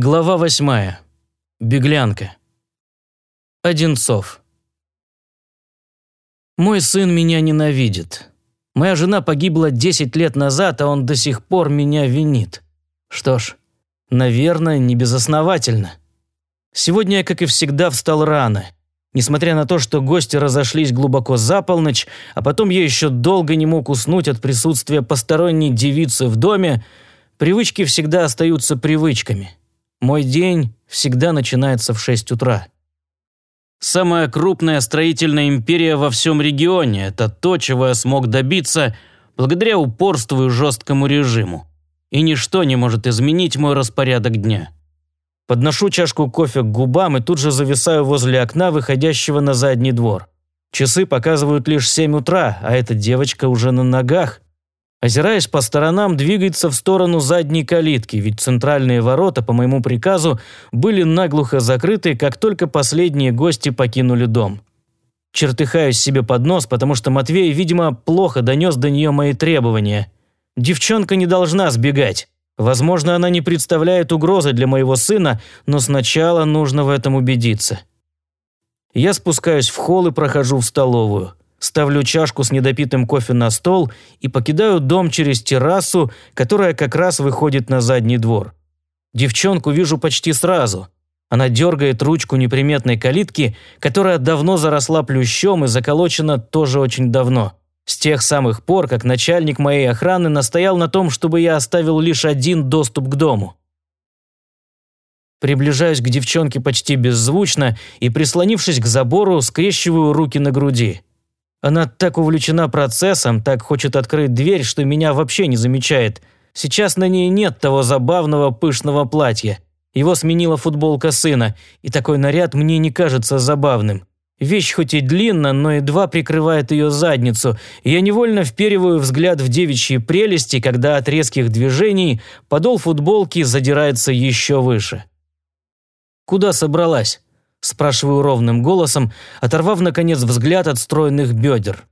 Глава восьмая. Беглянка. Одинцов. Мой сын меня ненавидит. Моя жена погибла 10 лет назад, а он до сих пор меня винит. Что ж, наверное, не безосновательно. Сегодня я, как и всегда, встал рано. Несмотря на то, что гости разошлись глубоко за полночь, а потом я еще долго не мог уснуть от присутствия посторонней девицы в доме, привычки всегда остаются привычками. Мой день всегда начинается в 6 утра. Самая крупная строительная империя во всем регионе – это то, чего я смог добиться благодаря упорству и жесткому режиму. И ничто не может изменить мой распорядок дня. Подношу чашку кофе к губам и тут же зависаю возле окна, выходящего на задний двор. Часы показывают лишь 7 утра, а эта девочка уже на ногах. Озираясь по сторонам, двигается в сторону задней калитки, ведь центральные ворота, по моему приказу, были наглухо закрыты, как только последние гости покинули дом. Чертыхаюсь себе под нос, потому что Матвей, видимо, плохо донес до нее мои требования. Девчонка не должна сбегать. Возможно, она не представляет угрозы для моего сына, но сначала нужно в этом убедиться. Я спускаюсь в холл и прохожу в столовую. Ставлю чашку с недопитым кофе на стол и покидаю дом через террасу, которая как раз выходит на задний двор. Девчонку вижу почти сразу. Она дергает ручку неприметной калитки, которая давно заросла плющом и заколочена тоже очень давно. С тех самых пор, как начальник моей охраны настоял на том, чтобы я оставил лишь один доступ к дому. Приближаюсь к девчонке почти беззвучно и, прислонившись к забору, скрещиваю руки на груди. Она так увлечена процессом, так хочет открыть дверь, что меня вообще не замечает. Сейчас на ней нет того забавного пышного платья. Его сменила футболка сына, и такой наряд мне не кажется забавным. Вещь хоть и длинна, но едва прикрывает ее задницу, и я невольно впериваю взгляд в девичьи прелести, когда от резких движений подол футболки задирается еще выше. Куда собралась? Спрашиваю ровным голосом, оторвав, наконец, взгляд от стройных бедер.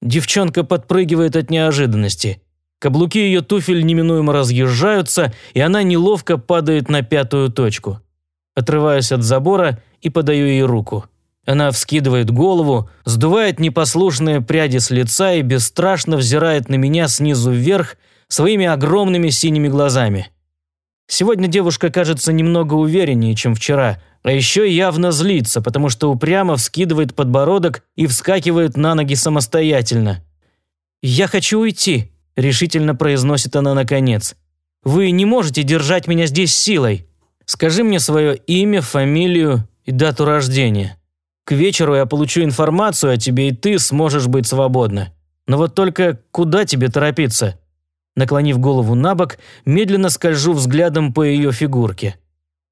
Девчонка подпрыгивает от неожиданности. Каблуки ее туфель неминуемо разъезжаются, и она неловко падает на пятую точку. Отрываюсь от забора и подаю ей руку. Она вскидывает голову, сдувает непослушные пряди с лица и бесстрашно взирает на меня снизу вверх своими огромными синими глазами. Сегодня девушка кажется немного увереннее, чем вчера, а еще явно злится, потому что упрямо вскидывает подбородок и вскакивает на ноги самостоятельно. «Я хочу уйти», – решительно произносит она наконец. «Вы не можете держать меня здесь силой. Скажи мне свое имя, фамилию и дату рождения. К вечеру я получу информацию о тебе, и ты сможешь быть свободна. Но вот только куда тебе торопиться?» Наклонив голову на бок, медленно скольжу взглядом по ее фигурке.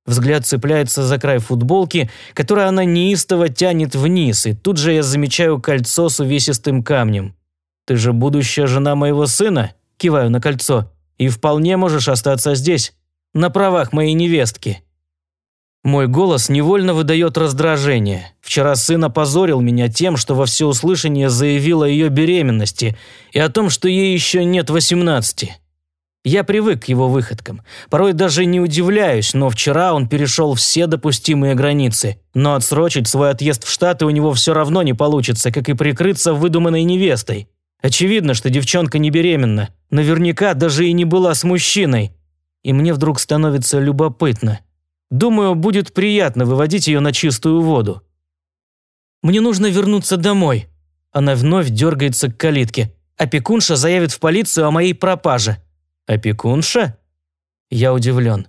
Взгляд цепляется за край футболки, которую она неистово тянет вниз, и тут же я замечаю кольцо с увесистым камнем. «Ты же будущая жена моего сына?» – киваю на кольцо. «И вполне можешь остаться здесь, на правах моей невестки». Мой голос невольно выдает раздражение. Вчера сын опозорил меня тем, что во всеуслышание заявил о ее беременности и о том, что ей еще нет восемнадцати. Я привык к его выходкам. Порой даже не удивляюсь, но вчера он перешел все допустимые границы. Но отсрочить свой отъезд в Штаты у него все равно не получится, как и прикрыться выдуманной невестой. Очевидно, что девчонка не беременна. Наверняка даже и не была с мужчиной. И мне вдруг становится любопытно. Думаю, будет приятно выводить ее на чистую воду. Мне нужно вернуться домой. Она вновь дергается к калитке. Опекунша заявит в полицию о моей пропаже. «Опекунша?» Я удивлен.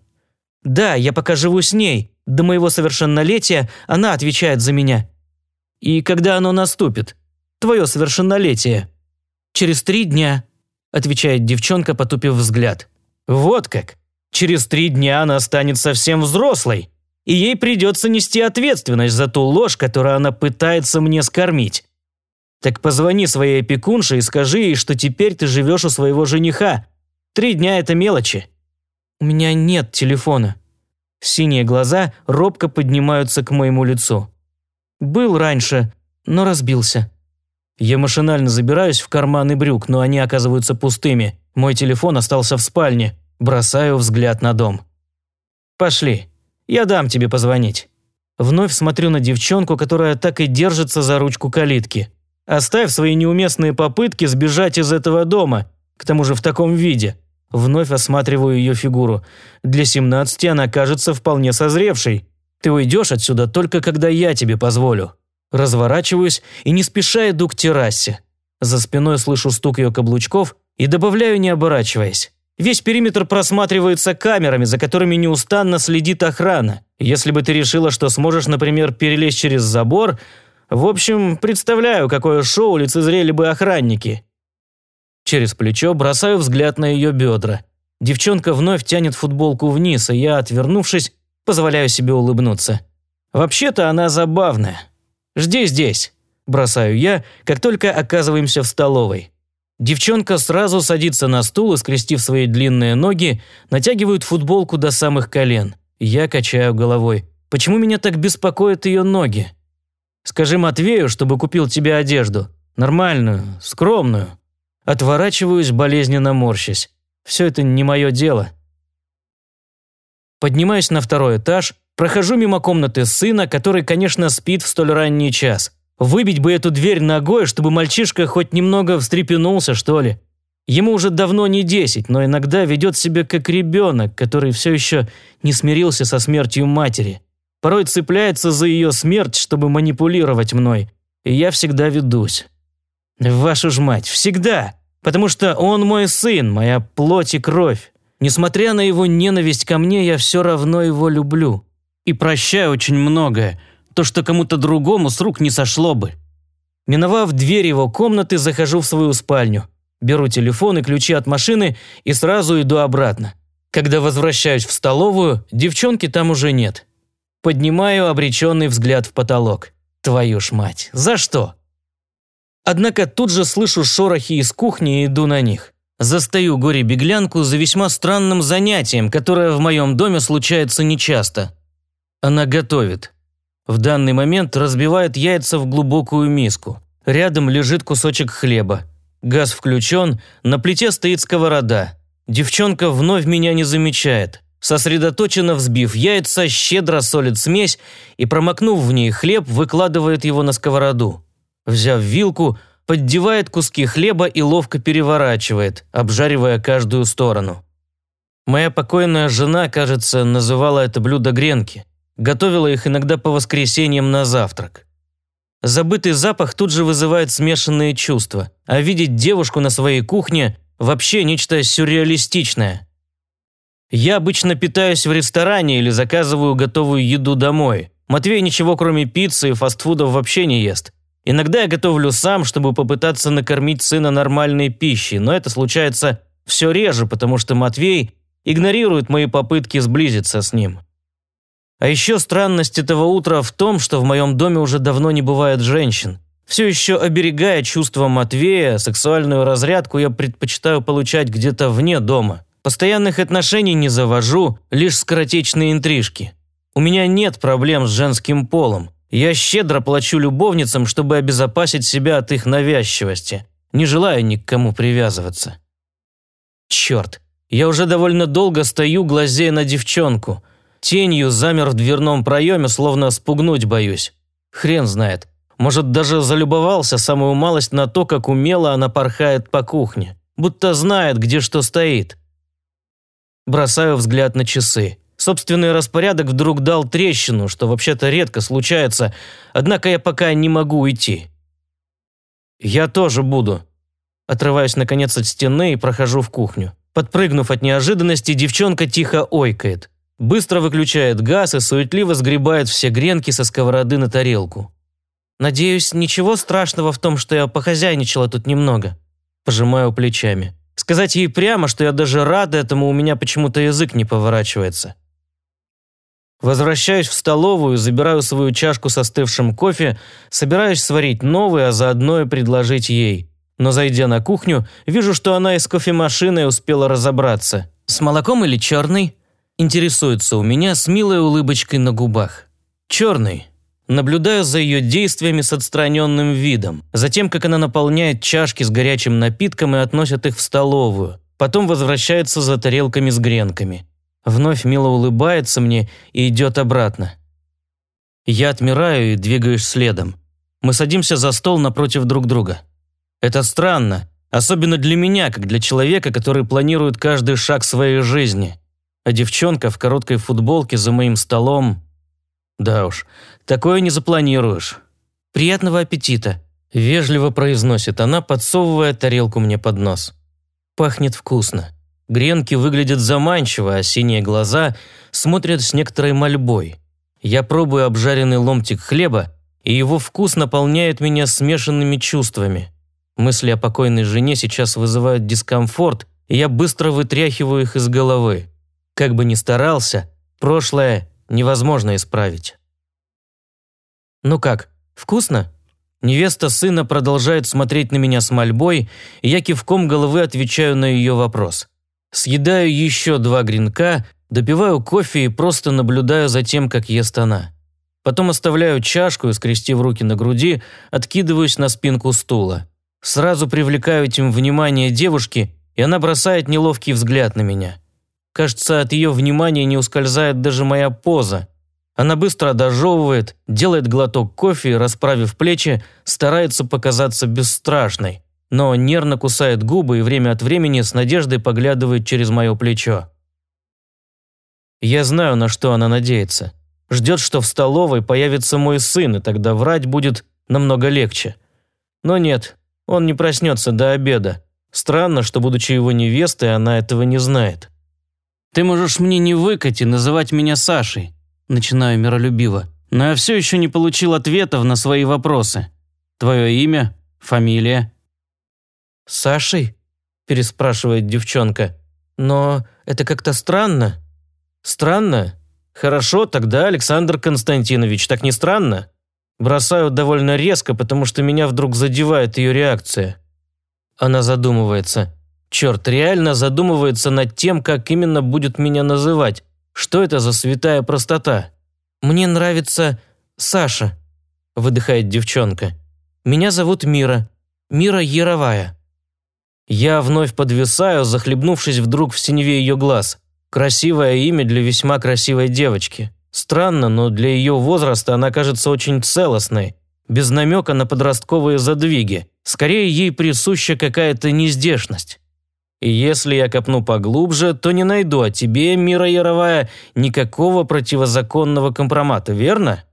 «Да, я пока живу с ней. До моего совершеннолетия она отвечает за меня». «И когда оно наступит? Твое совершеннолетие?» «Через три дня», – отвечает девчонка, потупив взгляд. «Вот как. Через три дня она станет совсем взрослой, и ей придется нести ответственность за ту ложь, которую она пытается мне скормить. Так позвони своей опекунше и скажи ей, что теперь ты живешь у своего жениха, Три дня – это мелочи. У меня нет телефона. Синие глаза робко поднимаются к моему лицу. Был раньше, но разбился. Я машинально забираюсь в карманы брюк, но они оказываются пустыми. Мой телефон остался в спальне. Бросаю взгляд на дом. Пошли. Я дам тебе позвонить». Вновь смотрю на девчонку, которая так и держится за ручку калитки. Оставь свои неуместные попытки сбежать из этого дома, к тому же в таком виде. Вновь осматриваю ее фигуру. Для 17 она кажется вполне созревшей. Ты уйдешь отсюда только когда я тебе позволю. Разворачиваюсь и не спеша иду к террасе. За спиной слышу стук ее каблучков и добавляю, не оборачиваясь. Весь периметр просматривается камерами, за которыми неустанно следит охрана. Если бы ты решила, что сможешь, например, перелезть через забор... В общем, представляю, какое шоу лицезрели бы охранники. Через плечо бросаю взгляд на ее бедра. Девчонка вновь тянет футболку вниз, и я, отвернувшись, позволяю себе улыбнуться. Вообще-то она забавная. «Жди здесь», – бросаю я, как только оказываемся в столовой. Девчонка сразу садится на стул и, скрестив свои длинные ноги, натягивает футболку до самых колен. Я качаю головой. Почему меня так беспокоят ее ноги? Скажи Матвею, чтобы купил тебе одежду. Нормальную, скромную. Отворачиваюсь, болезненно морщась. Все это не мое дело. Поднимаюсь на второй этаж, прохожу мимо комнаты сына, который, конечно, спит в столь ранний час. Выбить бы эту дверь ногой, чтобы мальчишка хоть немного встрепенулся, что ли. Ему уже давно не десять, но иногда ведет себя как ребенок, который все еще не смирился со смертью матери. Порой цепляется за ее смерть, чтобы манипулировать мной. И я всегда ведусь. Вашу ж мать, всегда! Потому что он мой сын, моя плоть и кровь. Несмотря на его ненависть ко мне, я все равно его люблю. И прощаю очень многое, то, что кому-то другому с рук не сошло бы. Миновав дверь его комнаты, захожу в свою спальню. Беру телефон и ключи от машины и сразу иду обратно. Когда возвращаюсь в столовую, девчонки там уже нет. Поднимаю обреченный взгляд в потолок. Твою ж мать, за что? Однако тут же слышу шорохи из кухни и иду на них. Застаю горе-беглянку за весьма странным занятием, которое в моем доме случается нечасто. Она готовит. В данный момент разбивает яйца в глубокую миску. Рядом лежит кусочек хлеба. Газ включен, на плите стоит сковорода. Девчонка вновь меня не замечает. Сосредоточенно взбив яйца, щедро солит смесь и, промокнув в ней хлеб, выкладывает его на сковороду. Взяв вилку, поддевает куски хлеба и ловко переворачивает, обжаривая каждую сторону. Моя покойная жена, кажется, называла это блюдо гренки. Готовила их иногда по воскресеньям на завтрак. Забытый запах тут же вызывает смешанные чувства, а видеть девушку на своей кухне – вообще нечто сюрреалистичное. Я обычно питаюсь в ресторане или заказываю готовую еду домой. Матвей ничего кроме пиццы и фастфудов вообще не ест. Иногда я готовлю сам, чтобы попытаться накормить сына нормальной пищей, но это случается все реже, потому что Матвей игнорирует мои попытки сблизиться с ним. А еще странность этого утра в том, что в моем доме уже давно не бывает женщин. Все еще оберегая чувства Матвея, сексуальную разрядку я предпочитаю получать где-то вне дома. Постоянных отношений не завожу, лишь скоротечные интрижки. У меня нет проблем с женским полом. Я щедро плачу любовницам, чтобы обезопасить себя от их навязчивости. Не желаю ни к кому привязываться. Черт, я уже довольно долго стою, глазея на девчонку. Тенью замер в дверном проеме, словно спугнуть боюсь. Хрен знает. Может, даже залюбовался самую малость на то, как умело она порхает по кухне. Будто знает, где что стоит. Бросаю взгляд на часы. Собственный распорядок вдруг дал трещину, что вообще-то редко случается, однако я пока не могу уйти. Я тоже буду. Отрываюсь наконец от стены и прохожу в кухню. Подпрыгнув от неожиданности, девчонка тихо ойкает. Быстро выключает газ и суетливо сгребает все гренки со сковороды на тарелку. «Надеюсь, ничего страшного в том, что я похозяйничала тут немного?» Пожимаю плечами. Сказать ей прямо, что я даже рада этому, у меня почему-то язык не поворачивается. Возвращаюсь в столовую, забираю свою чашку со остывшим кофе, собираюсь сварить новый, а заодно и предложить ей. Но зайдя на кухню, вижу, что она из кофемашины успела разобраться. «С молоком или черный?» Интересуется у меня с милой улыбочкой на губах. «Черный». Наблюдаю за ее действиями с отстраненным видом, затем, как она наполняет чашки с горячим напитком и относит их в столовую. Потом возвращается за тарелками с гренками. Вновь мило улыбается мне и идет обратно. Я отмираю и двигаюсь следом. Мы садимся за стол напротив друг друга. Это странно, особенно для меня, как для человека, который планирует каждый шаг своей жизни. А девчонка в короткой футболке за моим столом... Да уж, такое не запланируешь. «Приятного аппетита», – вежливо произносит она, подсовывая тарелку мне под нос. Пахнет вкусно. Гренки выглядят заманчиво, а синие глаза смотрят с некоторой мольбой. Я пробую обжаренный ломтик хлеба, и его вкус наполняет меня смешанными чувствами. Мысли о покойной жене сейчас вызывают дискомфорт, и я быстро вытряхиваю их из головы. Как бы ни старался, прошлое невозможно исправить. «Ну как, вкусно?» Невеста сына продолжает смотреть на меня с мольбой, и я кивком головы отвечаю на ее вопрос. Съедаю еще два гренка, допиваю кофе и просто наблюдаю за тем, как ест она. Потом оставляю чашку и, скрестив руки на груди, откидываюсь на спинку стула. Сразу привлекаю этим внимание девушки, и она бросает неловкий взгляд на меня. Кажется, от ее внимания не ускользает даже моя поза. Она быстро дожевывает, делает глоток кофе расправив плечи, старается показаться бесстрашной, но нервно кусает губы и время от времени с надеждой поглядывает через мое плечо. Я знаю, на что она надеется. Ждет, что в столовой появится мой сын, и тогда врать будет намного легче. Но нет, он не проснется до обеда. Странно, что, будучи его невестой, она этого не знает. «Ты можешь мне не выкать и называть меня Сашей», – начинаю миролюбиво. «Но я все еще не получил ответов на свои вопросы. Твое имя? Фамилия?» «Сашей?» – переспрашивает девчонка. «Но это как-то странно». «Странно? Хорошо, тогда Александр Константинович, так не странно?» Бросаю довольно резко, потому что меня вдруг задевает ее реакция. Она задумывается. Черт, реально задумывается над тем, как именно будет меня называть. Что это за святая простота? Мне нравится Саша, выдыхает девчонка. Меня зовут Мира. Мира Яровая. Я вновь подвисаю, захлебнувшись вдруг в синеве ее глаз. Красивое имя для весьма красивой девочки. Странно, но для ее возраста она кажется очень целостной, без намека на подростковые задвиги. Скорее, ей присуща какая-то нездешность. И если я копну поглубже, то не найду о тебе, Мира Яровая, никакого противозаконного компромата, верно?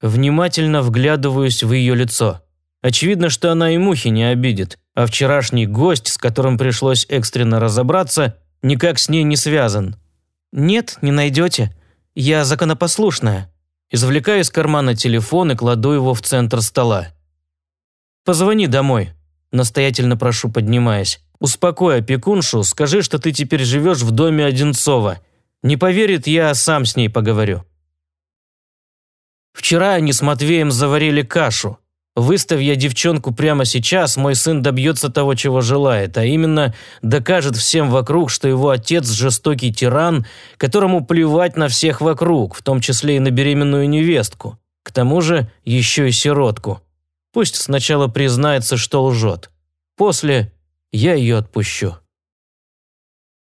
Внимательно вглядываюсь в ее лицо. Очевидно, что она и мухи не обидит, а вчерашний гость, с которым пришлось экстренно разобраться, никак с ней не связан. «Нет, не найдете. Я законопослушная». Извлекаю из кармана телефон и кладу его в центр стола. «Позвони домой», – настоятельно прошу, поднимаясь. Успокой опекуншу, скажи, что ты теперь живешь в доме Одинцова. Не поверит, я сам с ней поговорю. Вчера они с Матвеем заварили кашу. Выставь я девчонку прямо сейчас, мой сын добьется того, чего желает, а именно докажет всем вокруг, что его отец жестокий тиран, которому плевать на всех вокруг, в том числе и на беременную невестку. К тому же еще и сиротку. Пусть сначала признается, что лжет. После я ее отпущу.